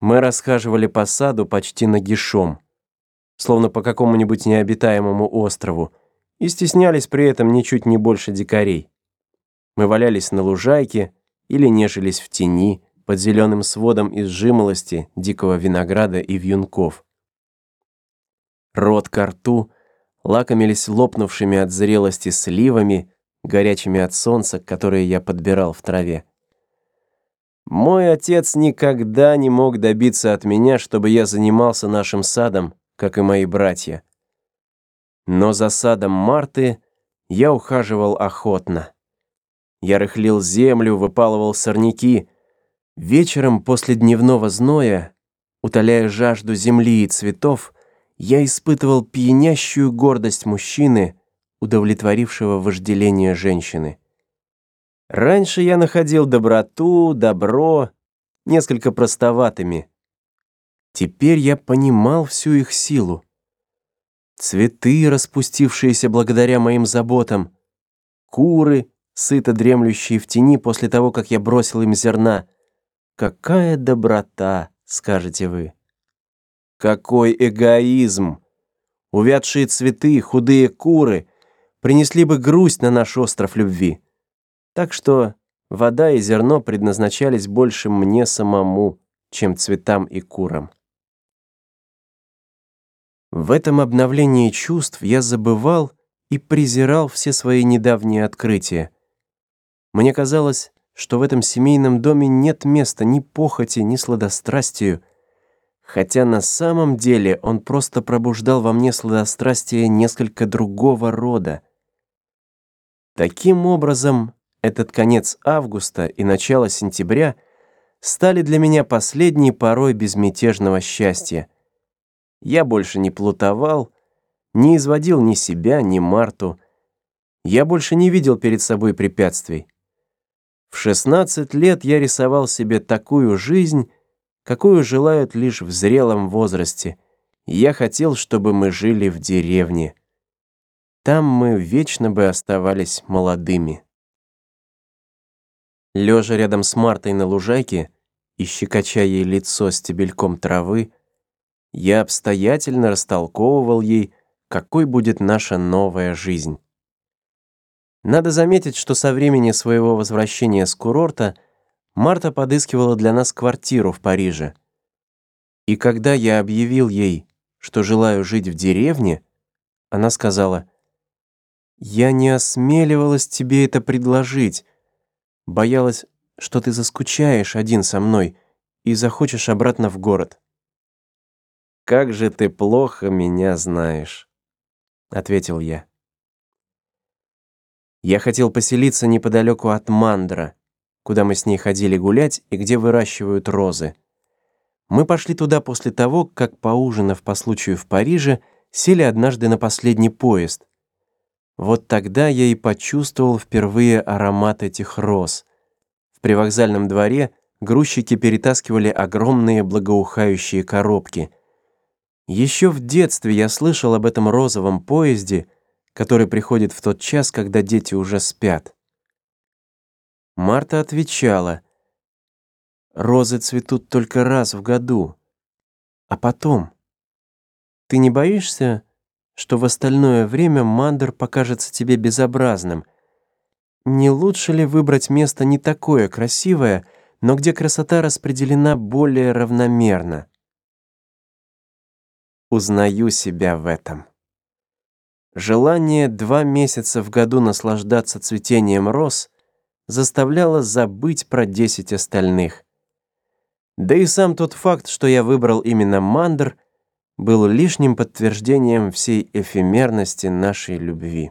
Мы расхаживали по саду почти нагишом, словно по какому-нибудь необитаемому острову, и стеснялись при этом ничуть не больше дикарей. Мы валялись на лужайке или нежились в тени под зеленым сводом из жимолости, дикого винограда и вьюнков. Рот ко рту лакомились лопнувшими от зрелости сливами, горячими от солнца, которые я подбирал в траве. Мой отец никогда не мог добиться от меня, чтобы я занимался нашим садом, как и мои братья. Но за садом Марты я ухаживал охотно. Я рыхлил землю, выпалывал сорняки. Вечером после дневного зноя, утоляя жажду земли и цветов, я испытывал пьянящую гордость мужчины, удовлетворившего вожделение женщины. Раньше я находил доброту, добро, несколько простоватыми. Теперь я понимал всю их силу. Цветы, распустившиеся благодаря моим заботам, куры, сыто дремлющие в тени после того, как я бросил им зерна. Какая доброта, скажете вы. Какой эгоизм! Увядшие цветы, худые куры принесли бы грусть на наш остров любви. Так что вода и зерно предназначались больше мне самому, чем цветам и курам. В этом обновлении чувств я забывал и презирал все свои недавние открытия. Мне казалось, что в этом семейном доме нет места ни похоти, ни сладострастию, хотя на самом деле он просто пробуждал во мне сладострастие несколько другого рода. Таким образом, этот конец августа и начало сентября стали для меня последней порой безмятежного счастья. Я больше не плутовал, не изводил ни себя, ни Марту. Я больше не видел перед собой препятствий. В 16 лет я рисовал себе такую жизнь, какую желают лишь в зрелом возрасте. Я хотел, чтобы мы жили в деревне. Там мы вечно бы оставались молодыми. Лежа рядом с Мартой на лужайке и щекоча ей лицо стебельком травы, я обстоятельно растолковывал ей, какой будет наша новая жизнь. Надо заметить, что со времени своего возвращения с курорта Марта подыскивала для нас квартиру в Париже. И когда я объявил ей, что желаю жить в деревне, она сказала, «Я не осмеливалась тебе это предложить, Боялась, что ты заскучаешь один со мной и захочешь обратно в город». «Как же ты плохо меня знаешь», — ответил я. Я хотел поселиться неподалеку от Мандра, куда мы с ней ходили гулять и где выращивают розы. Мы пошли туда после того, как, поужинав по случаю в Париже, сели однажды на последний поезд, вот тогда я и почувствовал впервые аромат этих роз. В привокзальном дворе грузчики перетаскивали огромные благоухающие коробки. Еще в детстве я слышал об этом розовом поезде, который приходит в тот час, когда дети уже спят. Марта отвечала, «Розы цветут только раз в году, а потом...» «Ты не боишься?» что в остальное время мандр покажется тебе безобразным. Не лучше ли выбрать место не такое красивое, но где красота распределена более равномерно? Узнаю себя в этом. Желание два месяца в году наслаждаться цветением роз заставляло забыть про десять остальных. Да и сам тот факт, что я выбрал именно мандр — был лишним подтверждением всей эфемерности нашей любви.